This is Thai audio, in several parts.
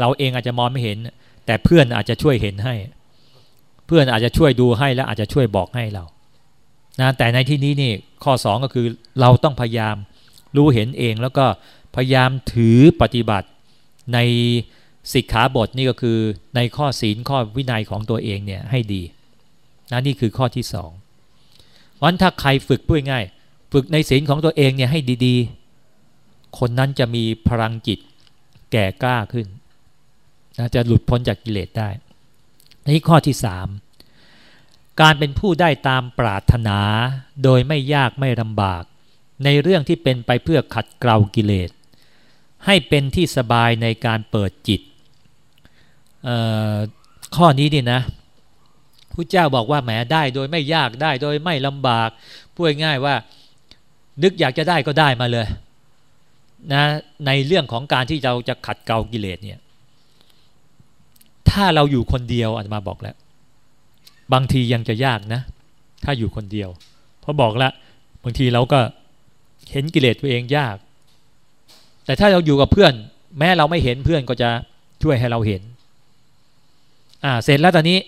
เราเองอาจจะมองไม่เห็น แต่เพื่อนอาจจะช่วยเห็นให้ เพื่อนอาจจะช่วยดูให้และอาจจะช่วยบอกให้เรานะแต่ในที่นี้นี่ข้อ 2 ก็คือเราต้องพยายามรู้เห็นเองแล้วก็พยายามถือปฏิบัติในสิกขาบทนี่ก็คือในข้อศีลข้อวินัยของตัวเองเนี่ยให้ดีนะนี่คือข้อที่สองวันถ้าใครฝึกพูดง่าย ฝึกในศีลของตัวเองเนี่ยให้ดี ๆ คนนั้นจะมีพลังจิตแก่กล้าขึ้น นะจะหลุดพ้นจากกิเลสได้นี่ข้อที่สามการเป็นผู้ได้ตามปรารถนา โดยไม่ยากไม่ลำบาก ในเรื่องที่เป็นไปเพื่อขัดเกลากิเลส ให้เป็นที่สบายในการเปิดจิต ข้อนี้นี่นะพระเจ้าบอกว่าแหมได้โดยไม่ยากได้โดยไม่ลำบากพูดง่ายว่า นึกอยากจะได้ก็ได้มาเลยนะในเรื่องของการที่เราจะขัดเกลากิเลสเนี่ย ถ้าเราอยู่คนเดียวอาจมาบอกแล้ว บางทียังจะยากนะ ถ้าอยู่คนเดียว เพราะบอกแล้วบางทีเราก็เห็นกิเลสตัวเองยาก แต่ถ้าเราอยู่กับเพื่อน แม้เราไม่เห็นเพื่อนก็จะช่วยให้เราเห็น อ่า เสร็จแล้วตอนนี้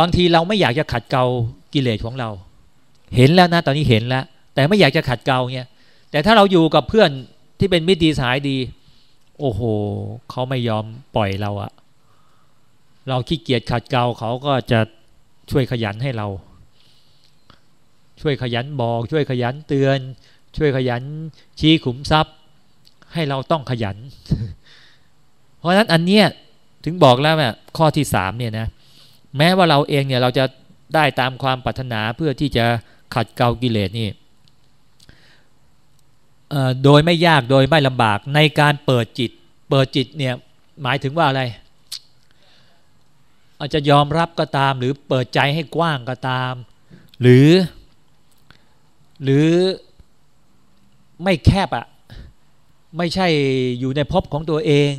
บางทีเราไม่อยากจะขัดเกลากิเลสของเรา เห็นแล้วนะ ตอนนี้เห็นแล้ว แต่ไม่อยากจะขัดเกลาเนี่ยแต่ถ้าเราอยู่กับเพื่อนที่เป็นมิตรดีสายดี โอ้โหเขาไม่ยอมปล่อยเราอะเราขี้เกียจขัดเกลาเขาก็จะช่วยขยันให้เรา ช่วยขยันบอก ช่วยขยันเตือน ช่วยขยันชี้ขุมทรัพย์ ให้เราต้องขยัน เพราะฉะนั้นอันเนี้ยถึงบอกแล้วแบบข้อที่สามเนี่ยนะแม้ว่าเราเองเนี่ยเราจะได้ตามความปรารถนาเพื่อที่จะขัดเกลากิเลสนี่ โดยไม่ยากโดยไม่ลำบากในการเปิดจิต เปิดจิตเนี่ยหมายถึงว่าอะไร อาจจะยอมรับก็ตาม หรือเปิดใจให้กว้างก็ตาม หรือ หรือไม่แคบอะไม่ใช่อยู่ในภพของตัวเอง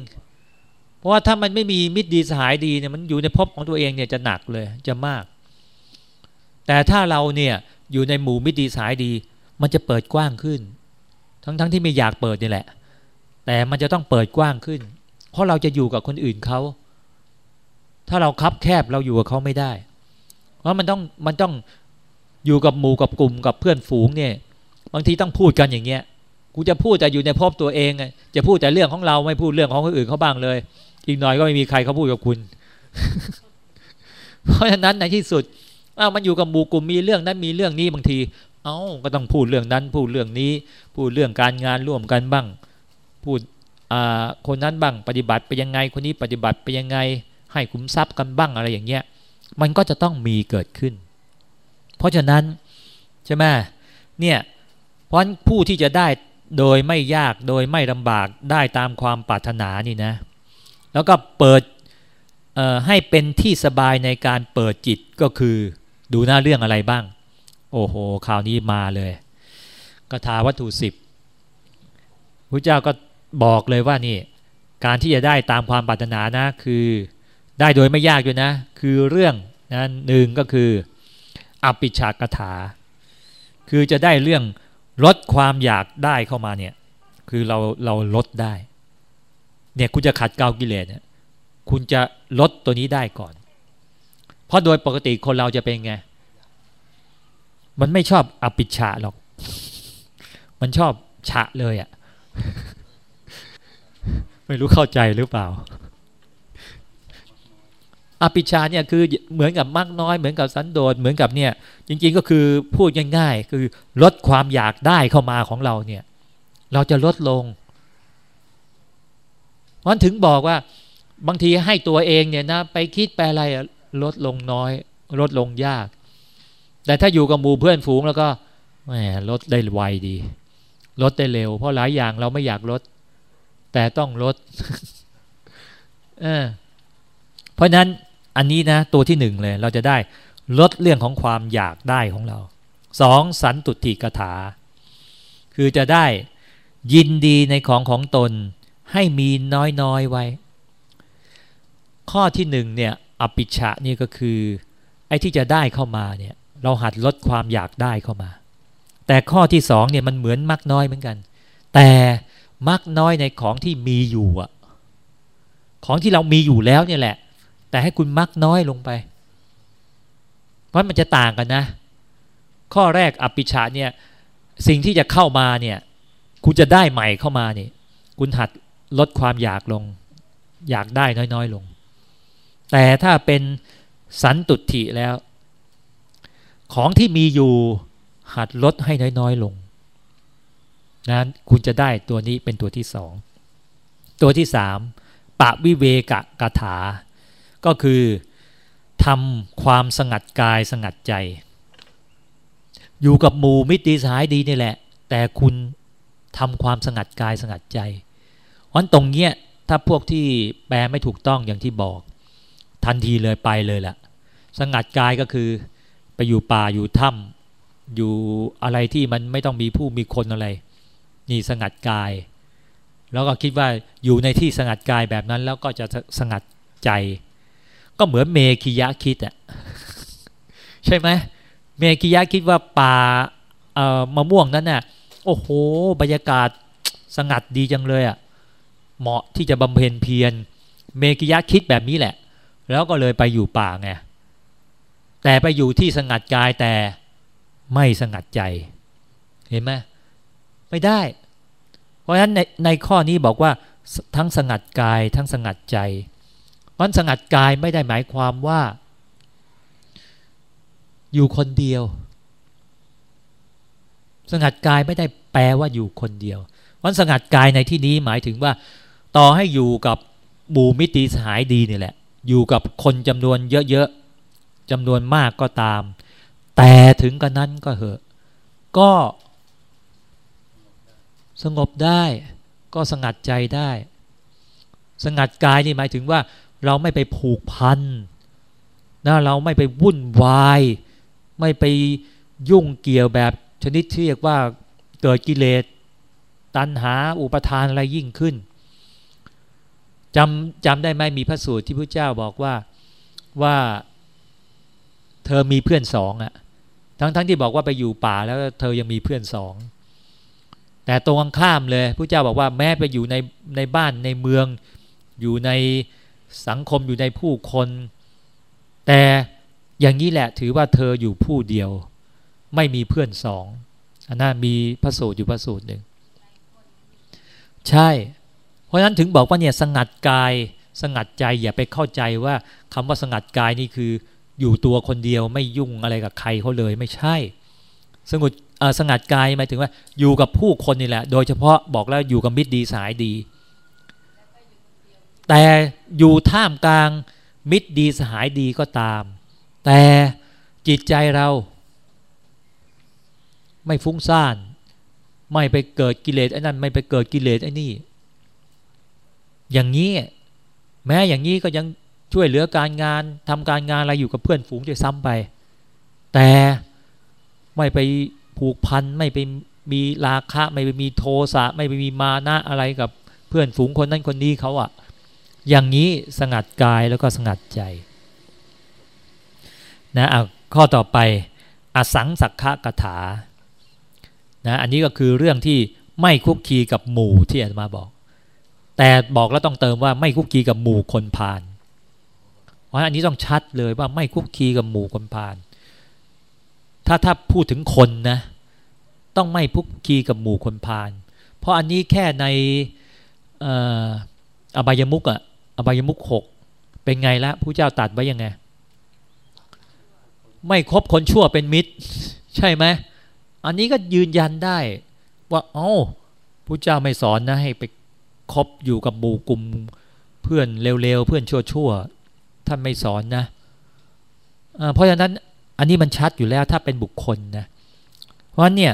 เพราะว่าถ้ามันไม่มีมิตรดีสหายดีเนี่ยมันอยู่ในภพของตัวเองเนี่ยจะหนักเลยจะมาก แต่ถ้าเราเนี่ยอยู่ในหมู่มิตรดีสหายดี มันจะเปิดกว้างขึ้น ทั้งๆทที่ไม่อยากเปิดนี่แหละ แต่มันจะต้องเปิดกว้างขึ้น เพราะเราจะอยู่กับคนอื่นเขาถ้าเราคับแคบเราอยู่กับเขาไม่ได้ เพราะมันต้องมันต้องอยู่กับหมู่กับกลุ่มกับเพื่อนฝูงเนี่ย บางทีต้องพูดกันอย่างเงี้ย กูจะพูดแต่อยู่ในภพตัวเองจะพูดแต่เรื่องของเราไม่พูดเรื่องของคนอื่นเขาบ้างเลย อีกหน่อยก็ไม่มีใครเขาพูดกับคุณ เพราะฉะนั้นในที่สุดอ้าวมันอยู่กับหมู่กลุ่มมีเรื่องนั้นมีเรื่องนี้บางที เอ้าก็ต้องพูดเรื่องนั้น พูดเรื่องนี้ พูดเรื่องการงานร่วมกันบ้าง พูดคนนั้นบ้างปฏิบัติไปยังไง คนนี้ปฏิบัติไปยังไง ให้คุ้มทรัพย์กันบ้างอะไรอย่างเงี้ย มันก็จะต้องมีเกิดขึ้น เพราะฉะนั้นใช่ไหมเนี่ยเพราะผู้ที่จะได้โดยไม่ยากโดยไม่ลำบากได้ตามความปรารถนานี่นะ แล้วก็เปิดให้เป็นที่สบายในการเปิดจิตก็คือดูหน้าเรื่องอะไรบ้าง โอ้โหคราวนี้มาเลยกถาวัตถุสิบพระเจ้าก็บอกเลยว่านี่ การที่จะได้ตามความปรารถนานะคือได้โดยไม่ยากด้วยนะ คือเรื่องนะหนึ่งก็คืออปิชากถา คือจะได้เรื่องลดความอยากได้เข้ามาเนี่ย คือเราเราลดได้ เนี่ยคุณจะขัดเกลากิเลสเนี่ยคุณจะลดตัวนี้ได้ก่อน เพราะโดยปกติคนเราจะเป็นไง มันไม่ชอบอปิชาหรอก มันชอบฉะเลยอะ่ะ ไม่รู้เข้าใจหรือเปล่า อปิชาเนี่ยคือเหมือนกับมากน้อยเหมือนกับสันโดษเหมือนกับเนี่ย จริง ๆก็คือพูดง่ายๆคือลดความอยากได้เข้ามาของเราเนี่ย เราจะลดลงมันถึงบอกว่าบางทีให้ตัวเองเนี่ยนะไปคิดไปอะไรลดลงน้อย ลดลงยาก แต่ถ้าอยู่กับหมู่เพื่อนฝูงแล้วก็แหมลดได้ไวดี ลดได้เร็ว เพราะหลายอย่างเราไม่อยากลด แต่ต้องลดเออเพราะนั้นอันนี้นะตัวที่หนึ่งเลย เราจะได้ลดเรื่องของความอยากได้ของเราสองสันตุติกถา คือจะได้ยินดีในของของตนให้มีน้อยๆไว้ ข้อที่หนึ่งเนี่ยอปิชะนี่ก็คือ ไอ้ที่จะได้เข้ามาเนี่ย เราหัดลดความอยากได้เข้ามา แต่ข้อที่สองเนี่ยมันเหมือนมักน้อยเหมือนกัน แต่มักน้อยในของที่มีอยู่อะของที่เรามีอยู่แล้วเนี่ยแหละ แต่ให้คุณมักน้อยลงไป เพราะมันจะต่างกันนะ ข้อแรกอภิชาเนี่ยสิ่งที่จะเข้ามาเนี่ยคุณจะได้ใหม่เข้ามาเนี่ยคุณหัดลดความอยากลง อยากได้น้อยๆลง แต่ถ้าเป็นสันตุถิแล้ว ของที่มีอยู่หัดลดให้น้อยๆลงนะคุณจะได้ตัวนี้เป็นตัวที่สองตัวที่สามปะวิเวกะกถา ก็คือทำความสงัดกายสงัดใจ อยู่กับหมู่มิตรีสายดีนี่แหละ แต่คุณทำความสงัดกายสงัดใจเพราะตรงเนี้ยถ้าพวกที่แปลไม่ถูกต้องอย่างที่บอก ทันทีเลยไปเลยละ่ะ สงัดกายก็คือ ไปอยู่ป่าอยู่ถ้ำอยู่อะไรที่มันไม่ต้องมีผู้มีคนอะไรนี่สงัดกาย แล้วก็คิดว่าอยู่ในที่สงัดกายแบบนั้นแล้วก็จะสงัดใจ ก็เหมือนเมคิยะคิดอะใช่ไหมเมคิยะคิดว่าป่ามะม่วงนั้นน่ะโอ้โห บรรยากาศสงัดดีจังเลยอะ่ะเหมาะที่จะบำเพ็ญเพียรเมกิยะคิดแบบนี้แหละ แล้วก็เลยไปอยู่ป่าไง แต่ไปอยู่ที่สงัดกายแต่ไม่สงัดใจ เห็นไหมไม่ได้ เพราะฉะนั้นในในข้อนี้บอกว่าทั้งสงัดกายทั้งสงัดใจมันสงัดกายไม่ได้หมายความว่า อยู่คนเดียว สงัดกายไม่ได้แปลว่าอยู่คนเดียววันสงัดกายในที่นี้หมายถึงว่า ต่อให้อยู่กับบูมิติสหายดีนี่แหละ อยู่กับคนจำนวนเยอะๆ จำนวนมากก็ตาม แต่ถึงกันนั้นก็เหอะ ก็สงบได้ ก็สงัดใจได้ สงัดกายนี่หมายถึงว่า เราไม่ไปผูกพันนะเราไม่ไปวุ่นวาย ไม่ไปยุ่งเกี่ยวแบบชนิดที่เรียกว่าเกิดกิเลสตัณหาอุปทานอะไรยิ่งขึ้นจำจำได้ไหมมีพระสูตรที่พระเจ้าบอกว่าว่า เธอมีเพื่อนสองอะทั้งทั้งที่บอกว่าไปอยู่ป่าแล้วเธอยังมีเพื่อนสอง แต่ตรงข้ามเลยพระเจ้าบอกว่าแม้ไปอยู่ในในบ้านในเมือง อยู่ในสังคมอยู่ในผู้คน แต่อย่างนี้แหละถือว่าเธออยู่ผู้เดียว ไม่มีเพื่อนสองอันนั้นมีพระสูตรอยู่พระสูตรหนึ่งใช่ เพราะฉะนั้นถึงบอกว่าเนี่ยสงัดกายสงัดใจอย่าไปเข้าใจว่าคำว่าสงัดกายนี่คือ อยู่ตัวคนเดียวไม่ยุ่งอะไรกับใครเขาเลยไม่ใช่ สงบสงัดกายหมายถึงว่า อยู่กับผู้คนนี่แหละ โดยเฉพาะบอกแล้วอยู่กับมิตรดีสายดี แต่อยู่ท่ามกลางมิตรดีสหายดีก็ตาม แต่จิตใจเราไม่ฟุ้งซ่าน ไม่ไปเกิดกิเลสไอ้นั่นไม่ไปเกิดกิเลสไอ้นี่ อย่างนี้ แม้อย่างนี้ก็ยัง ช่วยเหลือการงานทำการงานอะไรอยู่กับเพื่อนฝูงจะซ้ำไป แต่ไม่ไปผูกพันไม่ไปมีราคะไม่ไปมีโทสะไม่ไปมีมานะอะไรกับเพื่อนฝูงคนนั้นคนนี้เขาอะอย่างนี้สงัดกายแล้วก็สงัดใจนะอะข้อต่อไปอสังสักขะกถานะอันนี้ก็คือเรื่องที่ไม่คุกคีกับหมู่ที่อาจมาบอก แต่บอกแล้วต้องเติมว่าไม่คุกคีกับหมู่คนพาล ราะอันนี้ต้องชัดเลยว่าไม่คุกคีกับหมู่คนพาลถ้าถ้าพูดถึงคนนะต้องไม่คุกคีกับหมู่คนพาลเพราะอันนี้แค่ในอบายมุกอะอบายมุกหกเป็นไงละผู้เจ้าตัดไว้ยังไง ไม่คบคนชั่วเป็นมิตร ใช่ไหมอันนี้ก็ยืนยันได้ว่าเอ้าพระเจ้าไม่สอนนะให้ไปคบอยู่กับบูกลุ่มเพื่อนเร็วๆเพื่อนชั่วๆ ท่านไม่สอนนะเพราะฉะนั้นอันนี้มันชัดอยู่แล้วถ้าเป็นบุคคลนะเพราะเนี่ย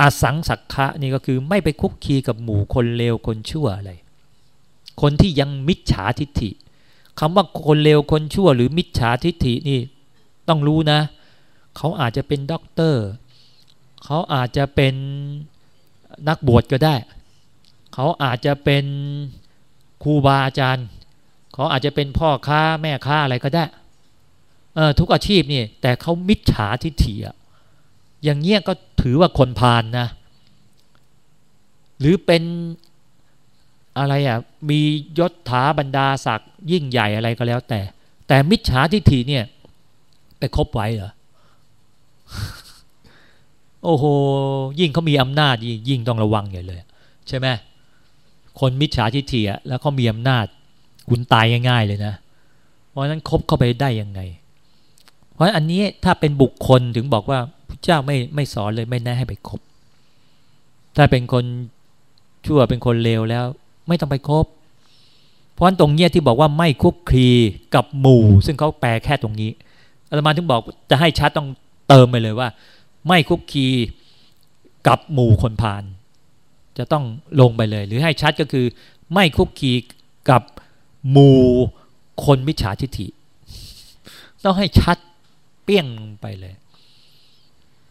อสังสักขะนี่ก็คือไม่ไปคุกคีกับหมู่คนเลวคนชั่วอะไร คนที่ยังมิจฉาทิฏฐิคำว่าคนเลวคนชั่ว หรือมิจฉาทิฏฐินี่ต้องรู้นะ เขาอาจจะเป็นด็อกเตอร์ เขาอาจจะเป็นนักบวชก็ได้ เขาอาจจะเป็นครูบาอาจารย์ เขาอาจจะเป็นพ่อค้าแม่ค้าอะไรก็ได้ทุกอาชีพนี่แต่เขามิจฉาทิฏฐิอะอย่างเงี้ยก็ถือว่าคนพาลนนะ หรือเป็นอะไรอะมียศถาบรรดาศักดิ์ยิ่งใหญ่อะไรก็แล้ว แต่ แต่มิจฉาทิฏฐิเนี่ยไปคบไว้เหรอโอ้โห ยิ่งเขามีอำนาจยิ่งต้องระวังใหญ่เลย ใช่ไหมคนมิจฉาทิฏฐิแล้วเขามีอำนาจ คุณตายง่าย ๆ เลยนะ เพราะนั้นคบเข้าไปได้ยังไง เพราะอันนี้ถ้าเป็นบุคคลถึงบอกว่าพระเจ้าไม่ไม่สอนเลยไม่แนะให้ไปคบ ถ้าเป็นคนชั่วเป็นคนเลวแล้ว ไม่ต้องไปคบ เพราะนั้นตรงเนี้ยที่บอกว่าไม่คุกคีกับหมู่ ซึ่งเขาแปลแค่ตรงนี้อาตมาถึงบอกจะให้ชัดต้องเติมไปเลยว่า ไม่คุกคีกับหมู่คนพาลจะต้องลงไปเลย หรือให้ชัดก็คือ ไม่คุกคีกับ หมู่คนมิจฉาทิฏฐิ ต้องให้ชัดเปี้ยงไปเลย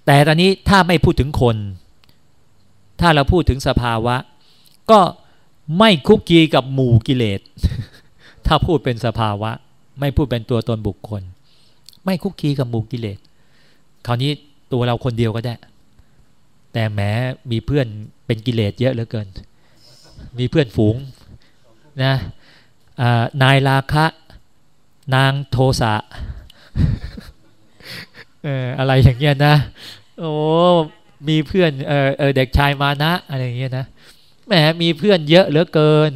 แต่ตอนนี้ถ้าไม่พูดถึงคน ถ้าเราพูดถึงสภาวะ ก็ไม่คุกคีกับหมู่กิเลส ถ้าพูดเป็นสภาวะ ไม่พูดเป็นตัวตนบุคคล ไม่คุกคีกับหมู่กิเลส คราวนี้ตัวเราคนเดียวก็ได้ แต่แม้มีเพื่อนเป็นกิเลสเยอะเหลือเกิน มีเพื่อนฝูงนะ นายราคะ นางโทสะอะไรอย่างเงี้ยนะ โอ้มีเพื่อนเออเด็กชายมานะอะไรอย่างเงี้ยนะแหมมีเพื่อนเยอะเหลือเกิน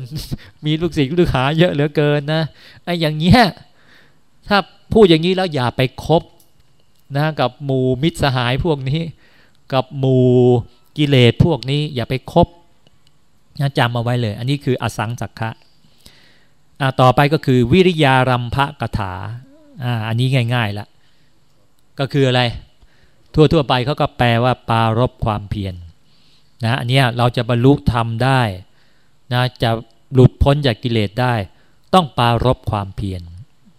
มีลูกศิษย์ลูกหาเยอะเหลือเกินนะไอ้อย่างเงี้ยถ้าพูดอย่างนี้แล้วอย่าไปคบนะกับหมู่มิตรสหายพวกนี้ กับหมู่กิเลสพวกนี้ อย่าไปคบนะจำเอาไว้เลย อันนี้คืออสังสักขะ ต่อไปก็คือวิริยารัมภกถาอ่าอันนี้ง่ายๆละก็คืออะไร ทั่วๆไปเขาก็แปลว่าปารบความเพียรนะอันนี้เราจะบรรลุธรรมได้นะจะหลุดพ้นจากกิเลสได้ ต้องปารบความเพียร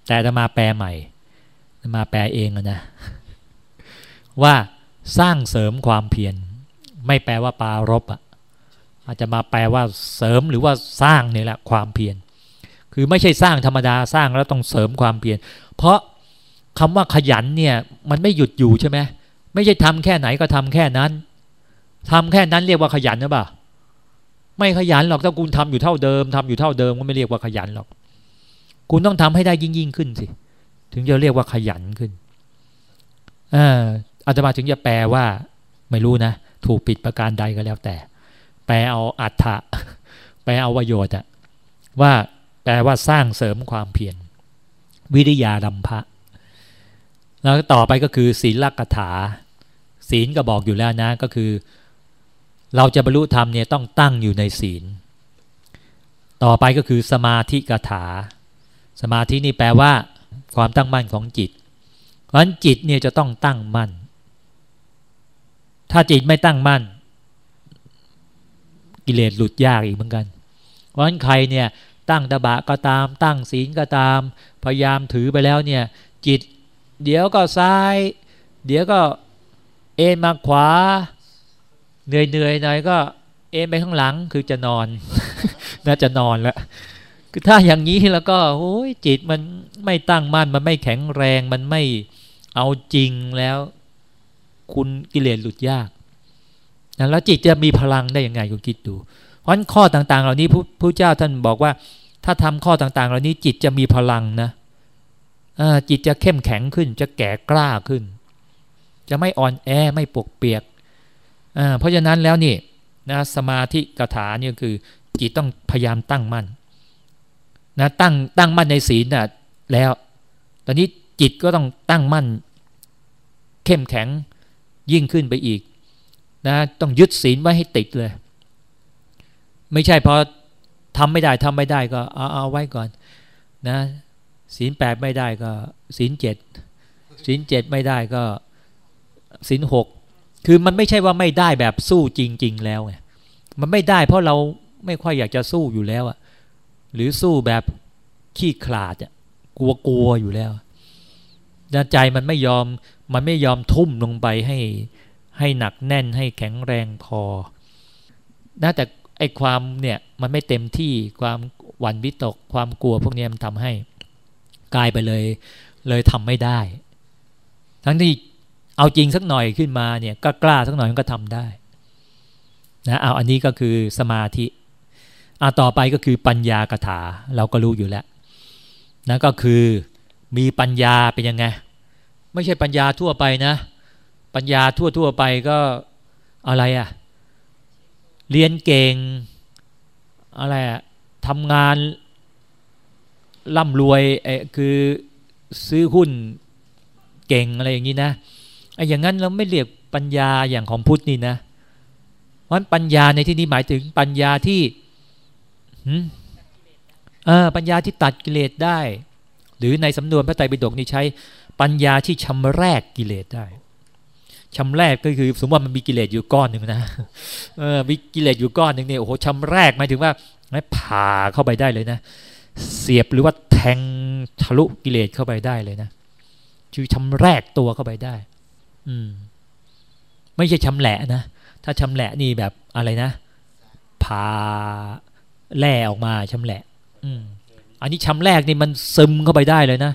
แต่จะมาแปลใหม่มาแปลเองนะว่าสร้างเสริมความเพียรไม่แปลว่าปารบอะอาจจะมาแปลว่าเสริมหรือว่าสร้างนี่แหละความเพียร คือไม่ใช่สร้างธรรมดาสร้างแล้วต้องเสริมความเพียรเพราะคำว่าขยันเนี่ยมันไม่หยุดอยู่ใช่ไหมไม่ใช่ทำแค่ไหนก็ทำแค่นั้นทำแค่นั้นเรียกว่าขยันหรือเปล่าไม่ขยันหรอกถ้าคุณทำอยู่เท่าเดิมทำอยู่เท่าเดิมก็ไม่เรียกว่าขยันหรอก คุณต้องทำให้ได้ยิ่งยิ่งขึ้นสิ ถึงจะเรียกว่าขยันขึ้นอ่าอาตมาถึงจะแปลว่า ไม่รู้นะถูกปิดประการใดก็แล้วแต่ แปลเอาอัฏฐะแปลเอาประโยชน์อะว่า แปลว่าสร้างเสริมความเพียรวิริยาดัมพะ แล้วต่อไปก็คือศีลกถา ศีลก็บอกอยู่แล้วนะก็คือ เราจะบรรลุธรรมเนี่ยต้องตั้งอยู่ในศีล ต่อไปก็คือสมาธิกถา สมาธินี่แปลว่า ความตั้งมั่นของจิต เพราะฉะนั้นจิตเนี่ยจะต้องตั้งมั่น ถ้าจิตไม่ตั้งมั่น กิเลสหลุดยากอีกเหมือนกัน เพราะฉะนั้นใครเนี่ย ตั้งตบะก็ตาม ตั้งศีลก็ตาม พยายามถือไปแล้วเนี่ย จิต เดี๋ยวก็ซ้าย เดี๋ยวก็เอ็นมาขวา เหนื่อยเหนื่อยหน่อยก็เอ็นไปข้างหลังคือจะนอน น่าจะนอนแล้วคือถ้าอย่างนี้แล้วก็โอ้ยจิตมันไม่ตั้งมั่นมันไม่แข็งแรงมันไม่เอาจริงแล้ว คุณกิเลสหลุดยากแล้วจิตจะมีพลังได้ยังไงคุณคิดดู เพราะข้อต่างๆ เหล่านี้พระเจ้าท่านบอกว่า ถ้าทำข้อต่างๆ เหล่านี้จิตจะมีพลังนะจิตจะเข้มแข็งขึ้น จะแก่กล้าขึ้น จะไม่อ่อนแอไม่ปกเปียกเพราะฉะนั้นแล้วนี่นะสมาธิกถาเนี่ยคือ จิตต้องพยายามตั้งมั่นนะตั้งตั้งมั่นในศีลนะแล้ว ตอนนี้จิตก็ต้องตั้งมั่น เข้มแข็งยิ่งขึ้นไปอีกนะต้องยึดศีลไว้ให้ติดเลย ไม่ใช่พอทำไม่ได้ทำไม่ได้ก็เอาเอาไว้ก่อนนะศีลแปดไม่ได้ก็ศีลเจ็ดศีลเจ็ดไม่ได้ก็ศีลหกคือมันไม่ใช่ว่าไม่ได้แบบสู้จริง ๆ แล้วไงมันไม่ได้เพราะเราไม่ค่อยอยากจะสู้อยู่แล้วอะหรือสู้แบบขี้ขลาดอะกลัวกลัวอยู่แล้วใจมันไม่ยอมมันไม่ยอมทุ่มลงไปให้ให้หนักแน่นให้แข็งแรงพอนะแต่ ไอ้ความเนี่ยมันไม่เต็มที่ความหวั่นวิตก ความกลัวพวกนี้มันทำให้กลายไปเลยเลยทำไม่ได้ ทั้งที่เอาจริงสักหน่อยขึ้นมาเนี่ยก็กล้าสักหน่อยมันก็ทำได้นะเอาอันนี้ก็คือสมาธิอาต่อไปก็คือปัญญากถาเราก็รู้อยู่แล้วนั่นก็คือมีปัญญาเป็นยังไง ไม่ใช่ปัญญาทั่วไปนะ ปัญญาทั่วทั่วไปก็อะไรอะ่ะ เรียนเก่งอะไรอะทำงานร่ำรวยเอคือซื้อหุ้นเก่งอะไรอย่างนี้นะไอ้อย่างนั้นเราไม่เรียกปัญญาอย่างของพุทธนี่นะเพราะปัญญาในที่นี้หมายถึงปัญญาที่เออปัญญาที่ตัดกิเลสได้ หรือในสำนวนพระไตรปิฎกนี่ใช้ปัญญาที่ชำแรกกิเลสได้ ชำแรกก็คือสมมติว่ามันมีกิเลสอยู่ก้อนหนึ่งนะเออมีกิเลสอยู่ก้อนหนึ่งเนี่ยโอ้โหชำแรกหมายถึงว่าไม่ผ่าเข้าไปได้เลยนะ เสียบหรือว่าแทงทะลุกิเลสเข้าไปได้เลยนะคือชำแรกตัวเข้าไปได้ อืม ไม่ใช่ชำแหละนะถ้าชำแหละนี่แบบอะไรนะผ่าแล่ออกมาชำแหละ อืม อันนี้ชำแรกนี่มันซึมเข้าไปได้เลยนะ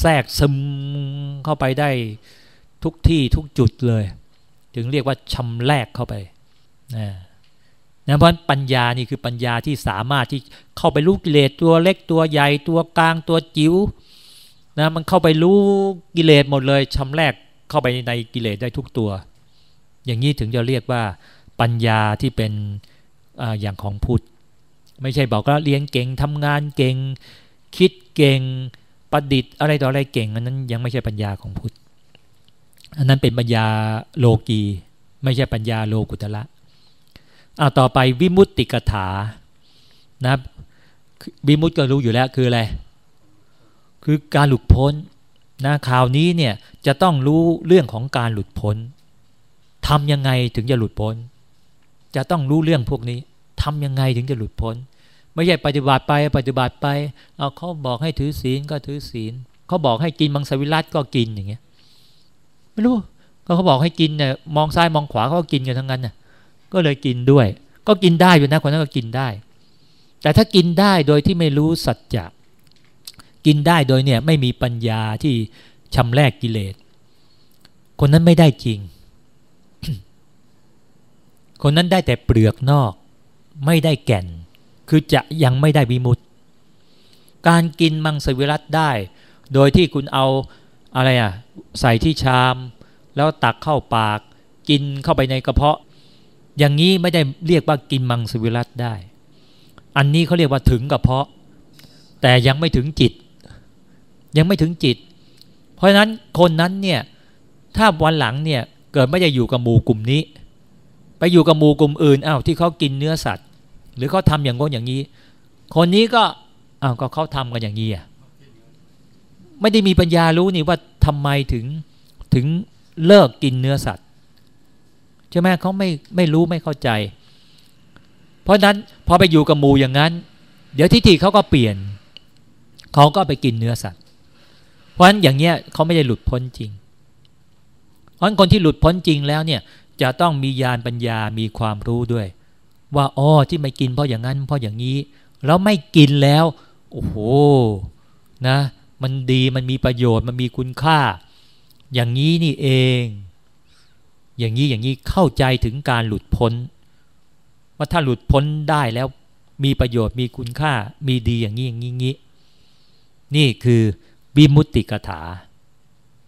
แทรกซึมเข้าไปได้ ทุกที่ทุกจุดเลย ถึงเรียกว่าชำแรกเข้าไปนะนะเพราะปัญญานี่คือปัญญาที่สามารถที่เข้าไปรู้กิเลสตัวเล็กตัวใหญ่ตัวกลางตัวจิ๋วนะมันเข้าไปรู้กิเลสหมดเลยชำแรกเข้าไปในกิเลสได้ทุกตัว อย่างนี้ถึงจะเรียกว่าปัญญาที่เป็นออย่างของพุทธ ไม่ใช่บอกว่าเรียนเก่งทำงานเก่ง คิดเก่งประดิษฐ์อะไรต่ออะไรเก่งอันนั้นยังไม่ใช่ปัญญาของพุทธ อันนั้นเป็นปัญญาโลกี ไม่ใช่ปัญญาโลกุตละเอาต่อไปวิมุตติกถานะวิมุตติก็รู้อยู่แล้วคืออะไร คือการหลุดพ้นนะคราวนี้เนี่ยจะต้องรู้เรื่องของการหลุดพ้นทำยังไงถึงจะหลุดพ้น จะต้องรู้เรื่องพวกนี้ทำยังไงถึงจะหลุดพ้น ไม่ใช่ปฏิบัติไปปฏิบัติไปเอาเขาบอกให้ถือศีลก็ถือศีลเขาบอกให้กินมังสวิรัตก็กินอย่างเงี้ย ไม่รู้ ก็เขาบอกให้กินเนี่ยมองซ้ายมองขวาเขาก็กินกันทั้งนั้นน่ะก็เลยกินด้วย ก็กินได้อยู่นะคนนั้นก็กินได้ แต่ถ้ากินได้โดยที่ไม่รู้สัจจะกินได้โดยเนี่ยไม่มีปัญญาที่ชำแรกกิเลส คนนั้นไม่ได้จริง คนนั้นได้แต่เปลือกนอก ไม่ได้แก่น คือจะยังไม่ได้วิมุตการกินมังสวิรัตได้ โดยที่คุณเอา อะไรอะใส่ที่ชาม แล้วตักเข้าปาก กินเข้าไปในกระเพาะ อย่างนี้ไม่ได้เรียกว่ากินมังสวิรัตได้ อันนี้เขาเรียกว่าถึงกระเพาะ แต่ยังไม่ถึงจิต ยังไม่ถึงจิต เพราะฉะนั้นคนนั้นเนี่ยถ้าวันหลังเนี่ยเกิดไม่ได้อยู่กับหมู่กลุ่มนี้ ไปอยู่กับหมู่กลุ่มอื่นอ้าวที่เขากินเนื้อสัตว์ หรือเขาทำอย่างง้นอย่างนี้ คนนี้ก็อ้าวก็เขาทำกันอย่างนี้อะ ไม่ได้มีปัญญารู้นี่ว่าทำไมถึงถึงเลิกกินเนื้อสัตว์ใช่ไหมเขาไม่ไม่รู้ไม่เข้าใจ เพราะนั้นพอไปอยู่กับหมูอย่างนั้น เดี๋ยวทิฏฐิเขาก็เปลี่ยนเขาก็ไปกินเนื้อสัตว์ เพราะฉะนั้นอย่างเงี้ยเขาไม่ได้หลุดพ้นจริง เพราะฉะนั้นคนที่หลุดพ้นจริงแล้วเนี่ยจะต้องมีญาณปัญญามีความรู้ด้วย ว่าอ๋อที่ไม่กินเพราะอย่างนั้นเพราะอย่างนี้ แล้วไม่กินแล้วโอ้โหนะ มันดีมันมีประโยชน์มันมีคุณค่า อย่างนี้นี่เอง อย่างนี้อย่างนี้เข้าใจถึงการหลุดพ้น ว่าถ้าหลุดพ้นได้แล้วมีประโยชน์มีคุณค่า มีดีอย่างนี้อย่างนี้นี่คือวิมุตติกถา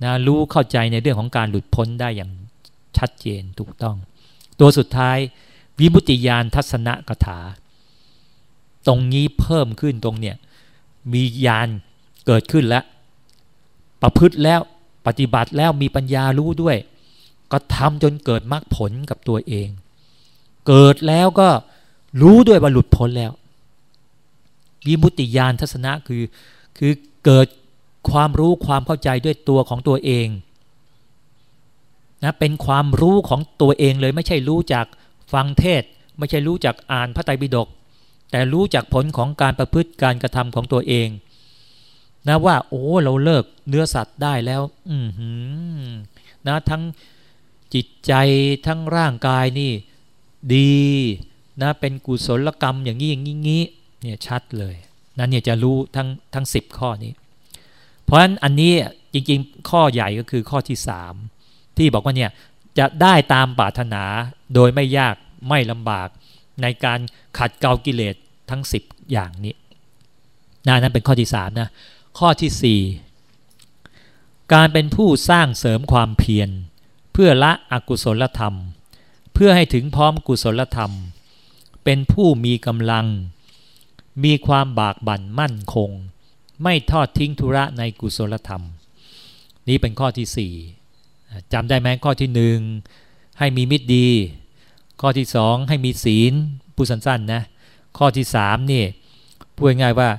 นะรู้เข้าใจในเรื่องของการหลุดพ้นได้อย่างชัดเจนถูกต้อง ตัวสุดท้าย วิมุตติยานทัศนกถา ตรงนี้เพิ่มขึ้นตรงเนี้ยมียาน เกิดขึ้นแล้ว ประพฤติแล้วปฏิบัติแล้วมีปัญญารู้ด้วย ก็ทำจนเกิดมรรคผลกับตัวเอง เกิดแล้วก็รู้ด้วยว่าหลุดพ้นแล้ววิมุตติยานทัศนะคือคือเกิดความรู้ความเข้าใจด้วยตัวของตัวเองนะเป็นความรู้ของตัวเองเลยไม่ใช่รู้จากฟังเทศ ไม่ใช่รู้จากอ่านพระไตรปิฎกแต่รู้จากผลของการประพฤติการกระทำของตัวเอง นะว่า โอ้เราเลิกเนื้อสัตว์ได้แล้ว อืนะทั้งจิตใจทั้งร่างกายนี่ ดีนะเป็นกุศลกรรมอย่างนี้อย่างนี้เนี่ยชัดเลยนั่นเนี่ยจะรู้ทั้งทั้งสิบข้อนี้ เพราะฉะนั้นอันนี้จริงๆ ข้อใหญ่ก็คือข้อที่สามที่บอกว่าเนี่ยจะได้ตามปรารถนาโดยไม่ยากไม่ลำบากในการขัดเกลากิเลสทั้ง 10 อย่างนี้นะนั่นเป็นข้อที่3นะ ข้อที่ 4 การเป็นผู้สร้างเสริมความเพียร เพื่อละอกุศลธรรม เพื่อให้ถึงพร้อมกุศลธรรม เป็นผู้มีกำลัง มีความบากบั่นมั่นคง ไม่ทอดทิ้งธุระในกุศลธรรม นี้เป็นข้อที่ 4จำได้ไหมข้อที่หนึ่งให้มีมิตรดี ข้อที่สองให้มีศีลผู้สั้นๆนะข้อที่สามนี่พูดง่ายว่า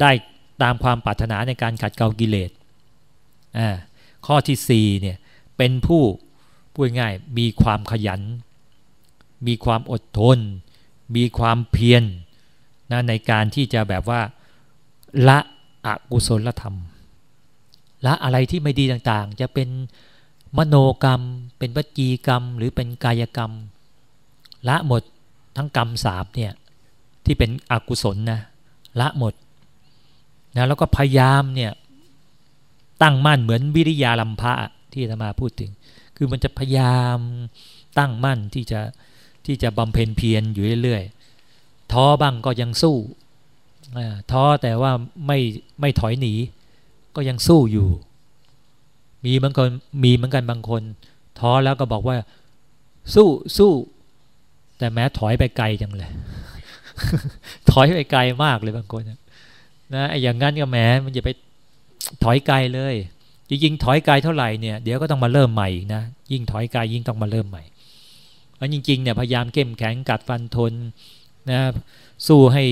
ได้ ตามความปรารถนาในการขัดเกลากิเลสอ่าข้อที่สี่เนี่ยเป็นผู้พูดง่ายมีความขยัน มีความอดทน มีความเพียรนะในการที่จะแบบว่าละอกุศลธรรมละอะไรที่ไม่ดีต่างๆ จะเป็นมโนกรรม เป็นวจีกรรม หรือเป็นกายกรรม ละหมดทั้งกรรมสามเนี่ยที่เป็นอกุศลนะละหมด นะแล้วก็พยายามเนี่ยตั้งมั่นเหมือนวิริยาลัมพะที่ธรรมาพูดถึง คือมันจะพยายามตั้งมั่นที่จะที่จะบำเพ็ญเพียรอยู่เรื่อยๆท้อบ้างก็ยังสู้ท้อแต่ว่าไม่ไม่ถอยหนี ก็ยังสู้อยู่ มีบางคนมีเหมือนกันบางคน ท้อแล้วก็บอกว่า สู้สู้ แต่แม้ถอยไปไกลจังเลย ถอยไปไกลมากเลยบางคนนะ ไอ้อย่างงั้นก็แหมมันจะไปถอยไกลเลย จริงๆถอยไกลเท่าไหร่เนี่ยเดี๋ยวก็ต้องมาเริ่มใหม่อีกนะยิ่งถอยไกลยิ่งต้องมาเริ่มใหม่แล้วจริงๆเนี่ยพยายามเข้มแข็งกัดฟันทนนะสู้ให้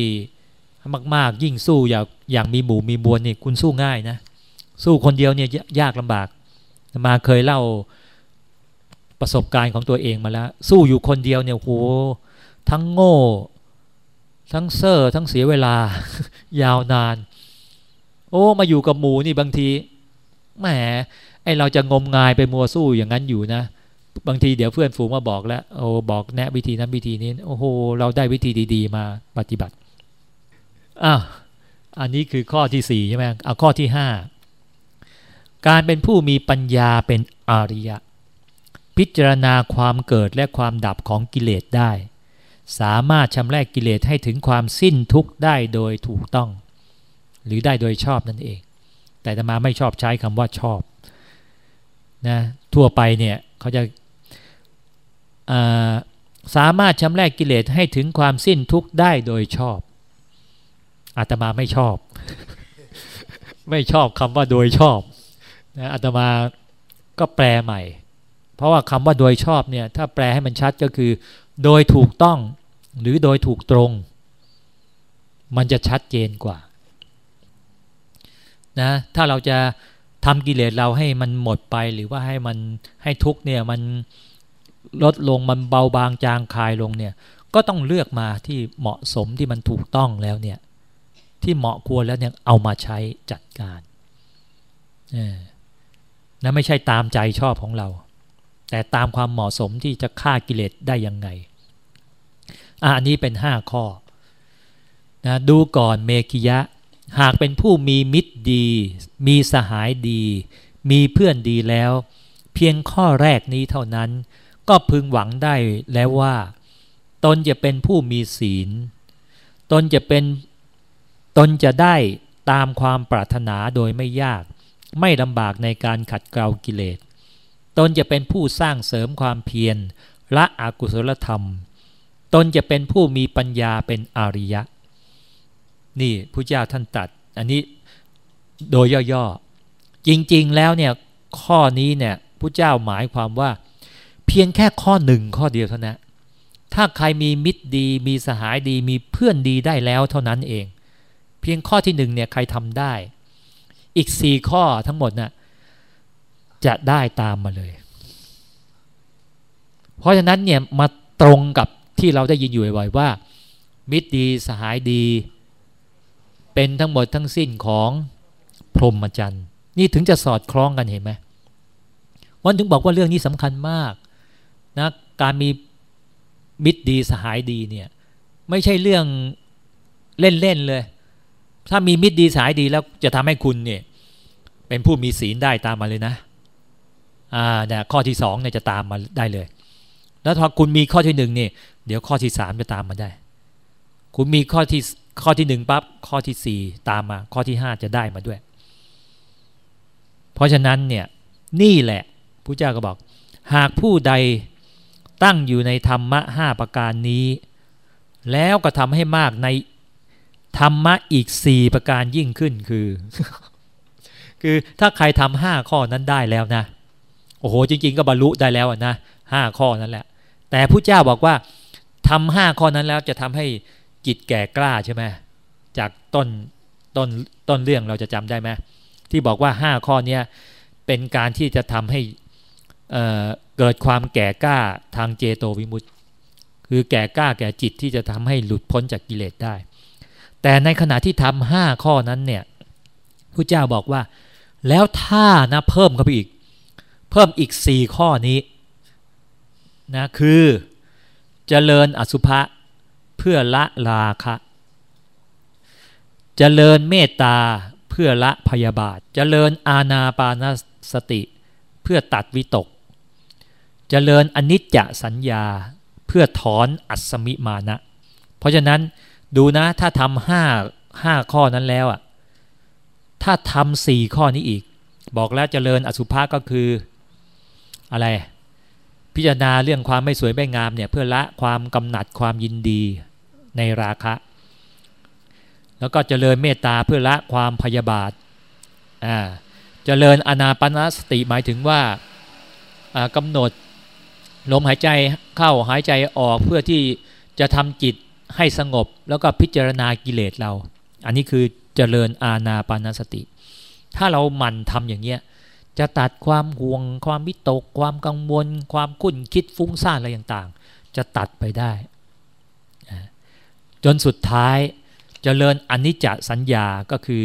มากๆ ยิ่งสู้อย่างอย่างมีหมู่มีมวลนี่คุณสู้ง่ายนะสู้คนเดียวเนี่ยยากลำบากมาเคยเล่าประสบการณ์ของตัวเองมาแล้ว สู้อยู่คนเดียวเนี่ยโหทั้งโง่ ทั้งเซ่อทั้งเสียเวลา ยาวนาน โอ้ มาอยู่กับหมูนี่บางทีแหมไอเราจะงมงายไปมัวสู้อย่างนั้นอยู่นะ บางทีเดี๋ยวเพื่อนฝูงมาบอกแล้วโอ้บอกแนะวิธีนั้นวิธีนี้โอ้โหเราได้วิธีดี ๆ มาปฏิบัติอ้าวอันนี้คือข้อที่สี่ใช่ไหมเอาข้อที่ห้าการเป็นผู้มีปัญญาเป็นอริยะ พิจารณาความเกิดและความดับของกิเลสได้ สามารถชำระกกิเลสให้ถึงความสิ้นทุกข์ได้โดยถูกต้อง หรือได้โดยชอบนั่นเอง แต่ธรรมาไม่ชอบใช้คำว่าชอบนะทั่วไปเนี่ยเขาจะสามารถชำระกกิเลสให้ถึงความสิ้นทุกข์ได้โดยชอบอาตมาไม่ชอบ ไม่ชอบคำว่าโดยชอบนะอาตมาก็แปลใหม่ เพราะว่าคำว่าโดยชอบเนี่ยถ้าแปลให้มันชัดก็คือ โดยถูกต้อง หรือโดยถูกตรง มันจะชัดเจนกว่านะถ้าเราจะทำกิเลสเราให้มันหมดไปหรือว่าให้มันให้ทุกเนี่ยมันลดลงมันเบาบางจางคลายลงเนี่ยก็ต้องเลือกมาที่เหมาะสมที่มันถูกต้องแล้วเนี่ยที่เหมาะควรแล้วเนี่ยเอามาใช้จัดการนะไม่ใช่ตามใจชอบของเรา แต่ตามความเหมาะสมที่จะฆ่ากิเลสได้ยังไง อันนี้เป็นห้าข้อนะดูก่อนเมกิยะ หากเป็นผู้มีมิตรดี มีสหายดี มีเพื่อนดีแล้ว เพียงข้อแรกนี้เท่านั้น ก็พึงหวังได้แล้วว่า ตนจะเป็นผู้มีศีล ตนจะเป็นตนจะได้ตามความปรารถนาโดยไม่ยาก ไม่ลำบากในการขัดเกลากิเลส ตนจะเป็นผู้สร้างเสริมความเพียรละอกุศลธรรม ตนจะเป็นผู้มีปัญญาเป็นอริยะ นี่พระเจ้าท่านตัด อันนี้โดยย่อๆ จริงๆแล้วเนี่ยข้อนี้เนี่ยพระเจ้าหมายความว่า เพียงแค่ข้อหนึ่งข้อเดียวเท่านั้นถ้าใครมีมิตรดีมีสหายดีมีเพื่อนดีได้แล้วเท่านั้นเอง เพียงข้อที่หนึ่งเนี่ยใครทำได้ อีกสี่ข้อทั้งหมดนะ่ะจะได้ตามมาเลย เพราะฉะนั้นเนี่ยมาตรงกับ ที่เราได้ยินอยู่บ่อยๆว่า มิตรดีสหายดี เป็นทั้งหมดทั้งสิ้นของพรหมจรรย์นี่ถึงจะสอดคล้องกันเห็นไหมวันถึงบอกว่าเรื่องนี้สำคัญมากนะการมีมิตรดีสหายดีเนี่ยไม่ใช่เรื่องเล่นๆเลย ถ้ามีมิตรดีสายดีแล้วจะทำให้คุณเนี่ยเป็นผู้มีศีลได้ตามมาเลยนะอ่าเนี่ยข้อที่สองเนี่ยจะตามมาได้เลย แล้วพอคุณมีข้อที่หนึ่งเนี่ย เดี๋ยวข้อที่สามจะตามมาได้ คุณมีข้อที่ข้อที่หนึ่งปั๊บข้อที่สี่ตามมา ข้อที่ห้าจะได้มาด้วย เพราะฉะนั้นเนี่ยนี่แหละพระเจ้าก็บอก หากผู้ใดตั้งอยู่ในธรรมะห้าประการนี้ แล้วก็ทำให้มากในธรรมะอีกสี่ประการยิ่งขึ้นคือ คือถ้าใครทำห้าข้อนั้นได้แล้วนะ โอ้โห จริง ๆ ก็บรรลุได้แล้วนะห้าข้อนั้นแหละ แต่พระเจ้าบอกว่า ทำห้าข้อนั้นแล้วจะทำให้จิตแก่กล้าใช่ไหมจากต้นต้นต้นเรื่องเราจะจำได้ไหมที่บอกว่าห้าข้อนี้เป็นการที่จะทำให้เเกิดความแก่กล้าทางเจโตวิมุตต์คือแก่กล้าแก่จิตที่จะทำให้หลุดพ้นจากกิเลสได้ แต่ในขณะที่ทำห้าข้อนั้นเนี่ยพระเจ้าบอกว่า แล้วถ้านะเพิ่มเข้าไปอีก เพิ่มอีกสี่ข้อนี้นะคือ เจริญอสุภะเพื่อละราคะจเจริญเมตตาเพื่อละพยาบาทจเจริญอาณาปานสติ เพื่อตัดวิตกจเจริญอนิจจสัญญาเพื่อถอนอัศมิมานะ เพราะฉะนั้นดูนะถ้าทำห้าห้าข้อนั้นแล้วอะถ้าทำสี่ข้อนี้อีก บอกแล้วจเจริญอสุภะก็คืออะไร พิจารณาเรื่องความไม่สวยไม่งามเนี่ยเพื่อละความกำหนัดความยินดีในราคะ แล้วก็เจริญเมตตาเพื่อละความพยาบาทอ่าเจริญอนาปนาสติหมายถึงว่ากำหนดลมหายใจเข้าหายใจออกเพื่อที่จะทำจิตให้สงบ แล้วก็พิจารณากิเลสเรา อันนี้คือเจริญอาณาปานสติ ถ้าเราหมั่นทำอย่างเนี้ย จะตัดความห่วง ความวิตก ความกังวล ความคุ้นคิดฟุ้งซ่านอะไรต่างๆ จะตัดไปได้ จนสุดท้ายจเจริญอนิจจสัญญาก็คือ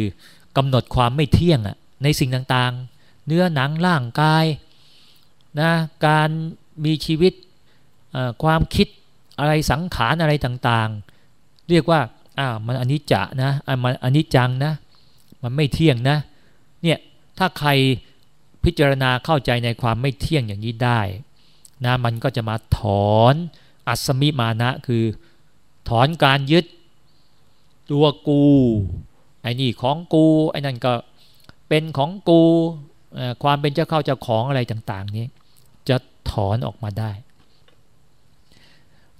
กำหนดความไม่เที่ยงในสิ่งต่างๆ เนื้อหนังร่างกายนะการมีชีวิตความคิดอะไรสังขารอะไรต่างๆ เรียกว่าอ้าวมันอนิจจนะมันอนิจจังนะ มันไม่เที่ยงนะเนี่ยถ้าใคร พิจารณาเข้าใจในความไม่เที่ยงอย่างนี้ได้นะมันก็จะมาถอนอัศมิมานะคือ ถอนการยึดตัวกูไอ้นี่ของกูไอ้นั่นก็เป็นของกูความเป็นเจ้าเข้าเจ้าของอะไรต่าง ๆ นี้ จะถอนออกมาได้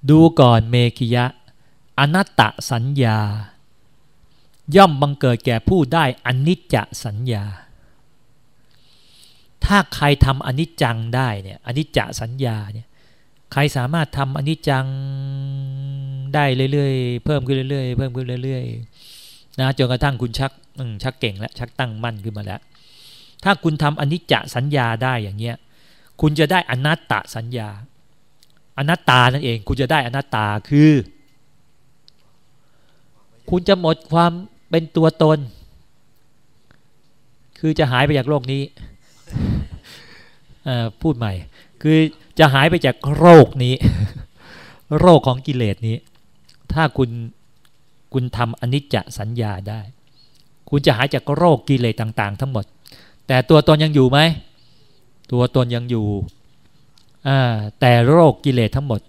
ดูก่อนเมกิยะ อนัตตสัญญา ย่อมบังเกิดแก่ผู้ได้อนิจจสัญญา ถ้าใครทำอนิจจังได้เนี่ยอนิจจสัญญาเนี่ยใครสามารถทำอนิจจังได้เรื่อยๆ เพิ่มขึ้นเรื่อยๆ เพิ่มขึ้นเรื่อยๆนะจนกระทั่งคุณชักชักเก่งแล้วชักตั้งมั่นขึ้นมาแล้ว ถ้าคุณทำอนิจจสัญญาได้อย่างเงี้ยคุณจะได้อนัตตสัญญา อนัตตานั่นเอง คุณจะได้อนัตตาคือ คุณจะหมดความเป็นตัวตน คือจะหายไปจากโลกนี้ พูดใหม่ คือจะหายไปจากโรคนี้ โรคของกิเลสนี้ ถ้าคุณคุณทำอนิจจสัญญาได้ คุณจะหายจากโรคกิเลสต่าง ๆ ทั้งหมด แต่ตัวตนยังอยู่ไหม ตัวตนยังอยู่แต่โรคกิเลสทั้งหมด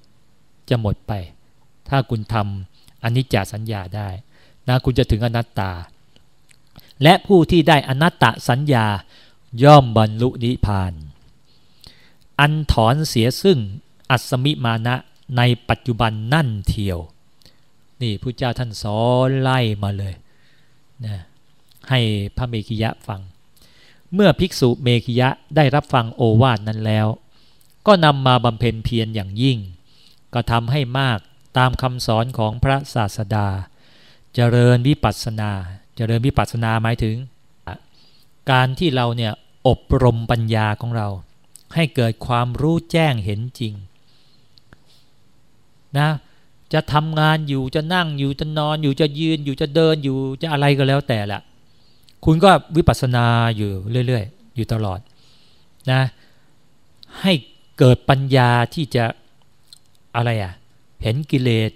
จะหมดไป ถ้าคุณทำอนิจจสัญญาได้นะคุณจะถึงอนัตตา และผู้ที่ได้อนัตตสัญญาย่อมบรรลุนิพพาน อันถอนเสียซึ่งอัศมิมานะในปัจจุบันนั่นเทียว นี่พระเจ้าท่านสอนไล่มาเลยนะให้พระเมขิยะฟัง เมื่อภิกษุเมขิยะได้รับฟังโอวาทนั้นแล้ว ก็นำมาบำเพ็ญเพียรอย่างยิ่ง ก็ทำให้มากตามคำสอนของพระศาสดา เจริญวิปัสสนา เจริญวิปัสสนาหมายถึง การที่เราเนี่ยอบรมปัญญาของเรา ให้เกิดความรู้แจ้งเห็นจริงนะจะทำงานอยู่จะนั่งอยู่จะนอนอยู่จะยืนอยู่จะเดินอยู่จะอะไรก็แล้วแต่ละคุณก็วิปัสสนาอยู่เรื่อยๆ อยู่ตลอดนะให้เกิดปัญญาที่จะอะไรอะ่ะเห็นกิเลส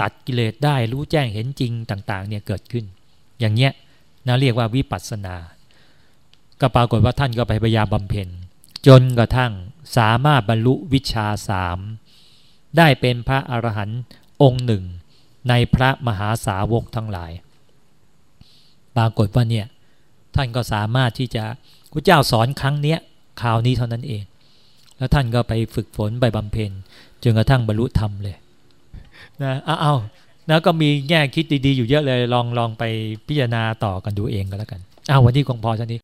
ตัดกิเลสได้รู้แจ้งเห็นจริงต่างๆเนี่ยเกิดขึ้น อย่างเงี้ยนะเรียกว่าวิปัสสนา ก็ปรากฏว่าท่านก็ไปพยายามบำเพ็ญ จนกระทั่งสามารถบรรลุวิชาสามได้เป็นพระอรหันต์องค์หนึ่ง ในพระมหาสาวกทั้งหลาย ปรากฏว่าเนี่ยท่านก็สามารถที่จะพระเจ้าสอนครั้งเนี้ยคราวนี้เท่านั้นเอง แล้วท่านก็ไปฝึกฝนไปบำเพ็ญจนกระทั่งบรรลุธรรมเลยนะเอาเอาแล้วก็มีแง่คิดดีๆอยู่เยอะเลยลองลองไปพิจารณาต่อกันดูเองก็แล้วกันอ้าววันนี้คงพอเท่านี้